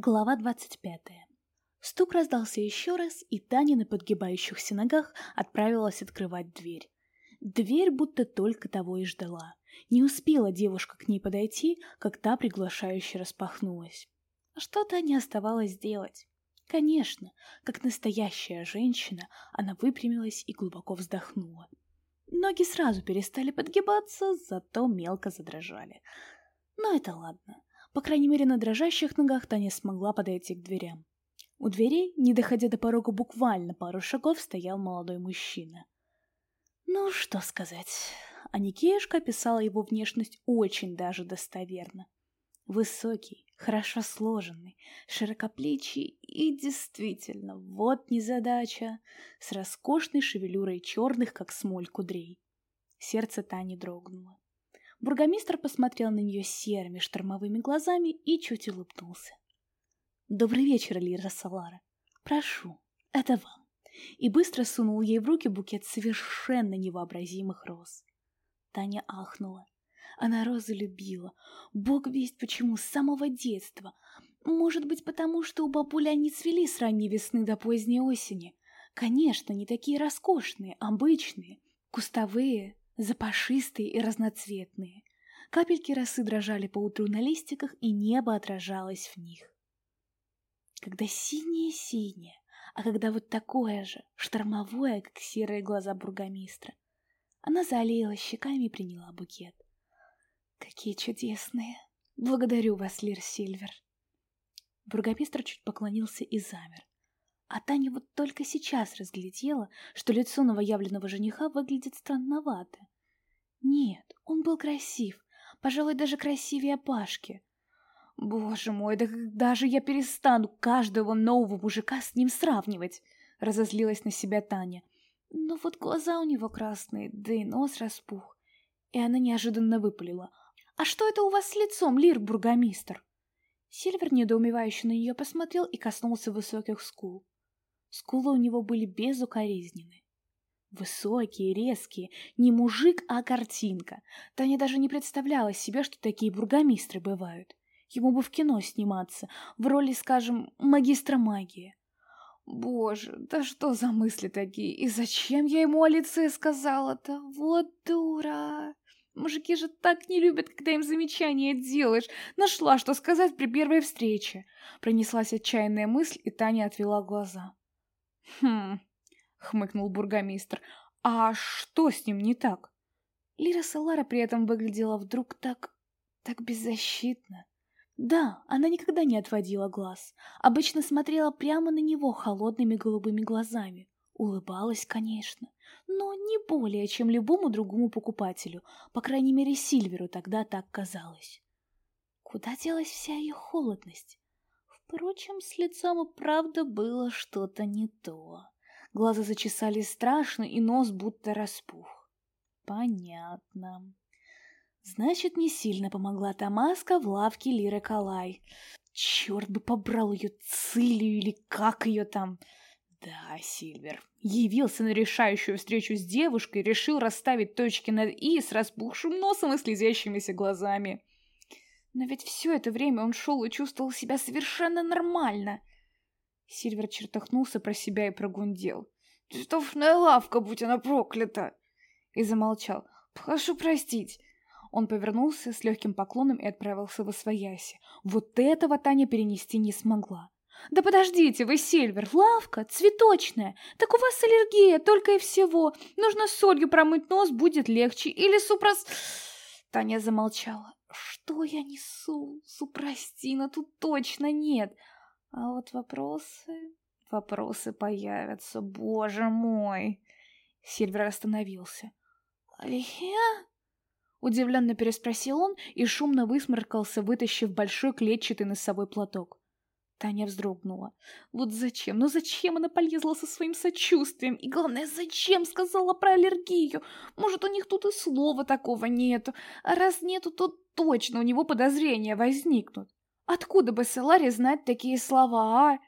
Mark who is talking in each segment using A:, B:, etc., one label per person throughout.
A: Глава 25. Стук раздался еще раз, и Таня на подгибающихся ногах отправилась открывать дверь. Дверь будто только того и ждала. Не успела девушка к ней подойти, как та приглашающе распахнулась. Что Тане оставалось делать? Конечно, как настоящая женщина, она выпрямилась и глубоко вздохнула. Ноги сразу перестали подгибаться, зато мелко задрожали. Но это ладно. По крайней мере, на дрожащих ногах Таня смогла подойти к дверям. У дверей, не доходя до порога буквально пару шагов, стоял молодой мужчина. Ну, что сказать. Аникеюшка описала его внешность очень даже достоверно. Высокий, хорошо сложенный, широкоплечий и действительно, вот незадача, с роскошной шевелюрой черных, как смоль, кудрей. Сердце Тани дрогнуло. Бургомистр посмотрел на нее серыми штормовыми глазами и чуть улыбнулся. «Добрый вечер, Лира Салара. Прошу, это вам». И быстро сунул ей в руки букет совершенно невообразимых роз. Таня ахнула. Она розы любила. Бог весть почему, с самого детства. Может быть, потому что у бабули они цвели с ранней весны до поздней осени. Конечно, не такие роскошные, обычные, кустовые, запашистые и разноцветные. Капельки росы дрожали по утру на листиках, и небо отражалось в них. Когда синее-синее, а когда вот такое же, штормовое, как серые глаза бургомистра, она залила щеками и приняла букет. «Какие чудесные! Благодарю вас, Лир Сильвер!» Бургомистр чуть поклонился и замер. А Таня вот только сейчас разглядела, что лицо новоявленного жениха выглядит странновато. Нет, он был красив, пожалуй, даже красивее Пашки. Боже мой, да когда же я перестану каждого нового мужика с ним сравнивать? Разозлилась на себя Таня. Но вот глаза у него красные, да и нос распух. И она неожиданно выпалила. «А что это у вас с лицом, Лир, бургомистр?» Сильвер недоумевающе на нее посмотрел и коснулся высоких скул. Скулы у него были безукоризнены. Высокие, резкие, не мужик, а картинка. Таня даже не представляла себе, что такие бургомистры бывают. Ему бы в кино сниматься, в роли, скажем, магистра магии. Боже, да что за мысли такие? И зачем я ему о лице сказала-то? Вот дура! Мужики же так не любят, когда им замечания делаешь. Нашла, что сказать при первой встрече. Пронеслась отчаянная мысль, и Таня отвела глаза. «Хм...» — хмыкнул бургомистр. «А что с ним не так?» Лира Салара при этом выглядела вдруг так... так беззащитно. Да, она никогда не отводила глаз. Обычно смотрела прямо на него холодными голубыми глазами. Улыбалась, конечно, но не более, чем любому другому покупателю. По крайней мере, Сильверу тогда так казалось. Куда делась вся ее холодность? Впрочем, с лицом и правда было что-то не то. Глаза зачесали страшно, и нос будто распух. Понятно. Значит, не сильно помогла Тамаска в лавке Лиры Калай. Черт бы побрал ее Цилию или как ее там. Да, Сильвер. Явился на решающую встречу с девушкой, решил расставить точки над «и» с распухшим носом и слезящимися глазами. Но ведь все это время он шел и чувствовал себя совершенно нормально. Сильвер чертахнулся про себя и прогундел. «Цветовная лавка, будь она проклята!» И замолчал. «Прошу простить». Он повернулся с легким поклоном и отправился в освояси. Вот этого Таня перенести не смогла. «Да подождите вы, Сильвер, лавка цветочная. Так у вас аллергия, только и всего. Нужно солью промыть нос, будет легче. Или супрос...» Таня замолчала. Что я несу? Супрастина тут точно нет. А вот вопросы... Вопросы появятся, боже мой. Сильвер остановился. «Алия?» Удивленно переспросил он и шумно высморкался, вытащив большой клетчатый носовой платок. Таня вздрогнула. Вот зачем? Ну зачем она полезла со своим сочувствием? И главное, зачем сказала про аллергию? Может, у них тут и слова такого нету. А раз нету, то точно у него подозрения возникнут. Откуда бы Селаре знать такие слова, а?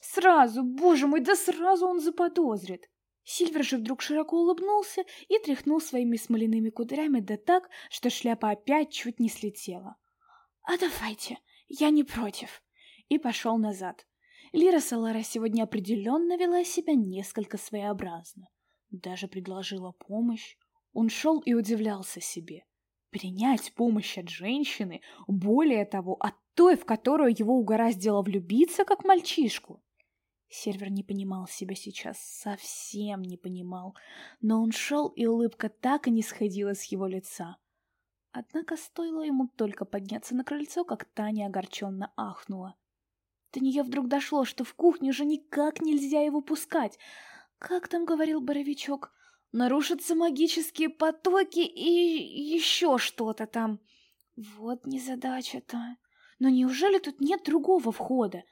A: Сразу, боже мой, да сразу он заподозрит. Сильвер же вдруг широко улыбнулся и тряхнул своими смоляными кудрями да так, что шляпа опять чуть не слетела. «А давайте, я не против», и пошел назад. Лира Салара сегодня определенно вела себя несколько своеобразно. Даже предложила помощь. Он шел и удивлялся себе. Принять помощь от женщины, более того, от той, в которую его угораздило влюбиться, как мальчишку. Сервер не понимал себя сейчас, совсем не понимал, но он шел, и улыбка так и не сходила с его лица. Однако стоило ему только подняться на крыльцо, как Таня огорченно ахнула. До нее вдруг дошло, что в кухню же никак нельзя его пускать. Как там говорил Боровичок? Нарушатся магические потоки и еще что-то там. Вот незадача-то. Но неужели тут нет другого входа?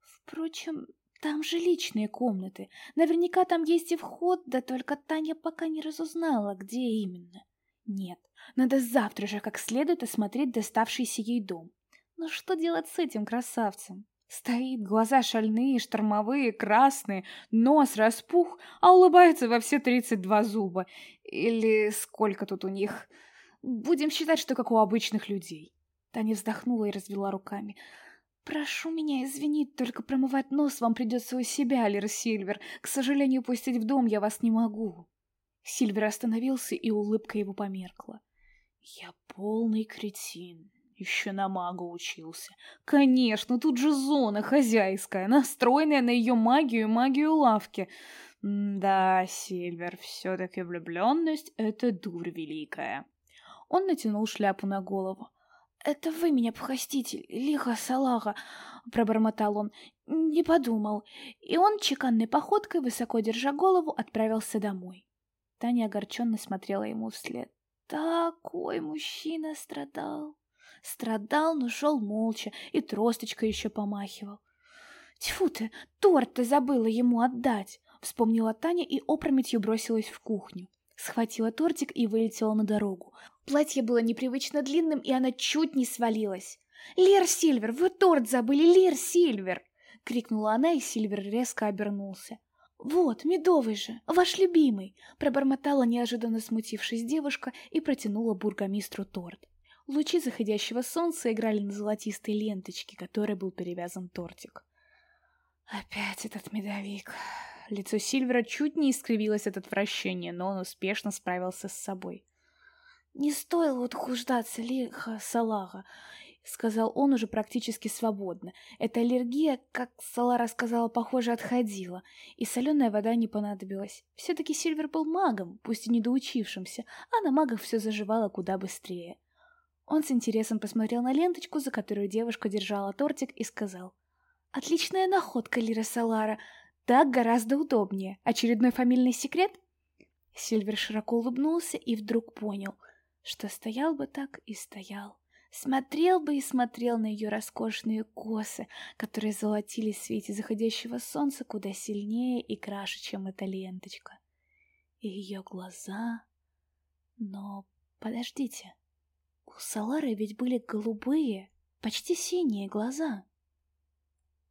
A: Впрочем, там же личные комнаты. Наверняка там есть и вход, да только Таня пока не разузнала, где именно. Нет, надо завтра же как следует осмотреть доставшийся ей дом. Но что делать с этим красавцем? Стоит, глаза шальные, штормовые, красные, нос распух, а улыбается во все тридцать два зуба. Или сколько тут у них? Будем считать, что как у обычных людей. Таня вздохнула и развела руками. «Прошу меня извинить, только промывать нос вам придется у себя, Лера Сильвер. К сожалению, пустить в дом я вас не могу». Сильвер остановился, и улыбка его померкла. «Я полный кретин», еще на мага учился. Конечно, тут же зона хозяйская, настроенная на ее магию и магию лавки. да, Сильвер, все-таки влюбленность — это дурь великая. Он натянул шляпу на голову. «Это вы меня похостите, лихо салага!» — пробормотал он. «Не подумал». И он, чеканной походкой, высоко держа голову, отправился домой. Таня огорченно смотрела ему вслед. Такой мужчина страдал. Страдал, но шел молча и тросточкой еще помахивал. «Тьфу ты, торт-то забыла ему отдать!» Вспомнила Таня и опрометью бросилась в кухню. Схватила тортик и вылетела на дорогу. Платье было непривычно длинным, и она чуть не свалилась. «Лер Сильвер, вы торт забыли, Лер Сильвер!» — крикнула она, и Сильвер резко обернулся. «Вот, медовый же, ваш любимый!» — пробормотала неожиданно смутившись девушка и протянула бургомистру торт. Лучи заходящего солнца играли на золотистой ленточке, которой был перевязан тортик. Опять этот медовик. Лицо Сильвера чуть не искривилось от отвращения, но он успешно справился с собой. «Не стоило утруждаться, лиха Салага», — сказал он уже практически свободно. Эта аллергия, как Салара сказала, похоже, отходила, и соленая вода не понадобилась. Все-таки Сильвер был магом, пусть и недоучившимся, а на магах все заживало куда быстрее. Он с интересом посмотрел на ленточку, за которую девушка держала тортик, и сказал. «Отличная находка, Лира Салара. Так гораздо удобнее. Очередной фамильный секрет?» Сильвер широко улыбнулся и вдруг понял, что стоял бы так и стоял. Смотрел бы и смотрел на ее роскошные косы, которые золотились в свете заходящего солнца куда сильнее и краше, чем эта ленточка. И ее глаза... Но подождите... У Салары ведь были голубые, почти синие глаза.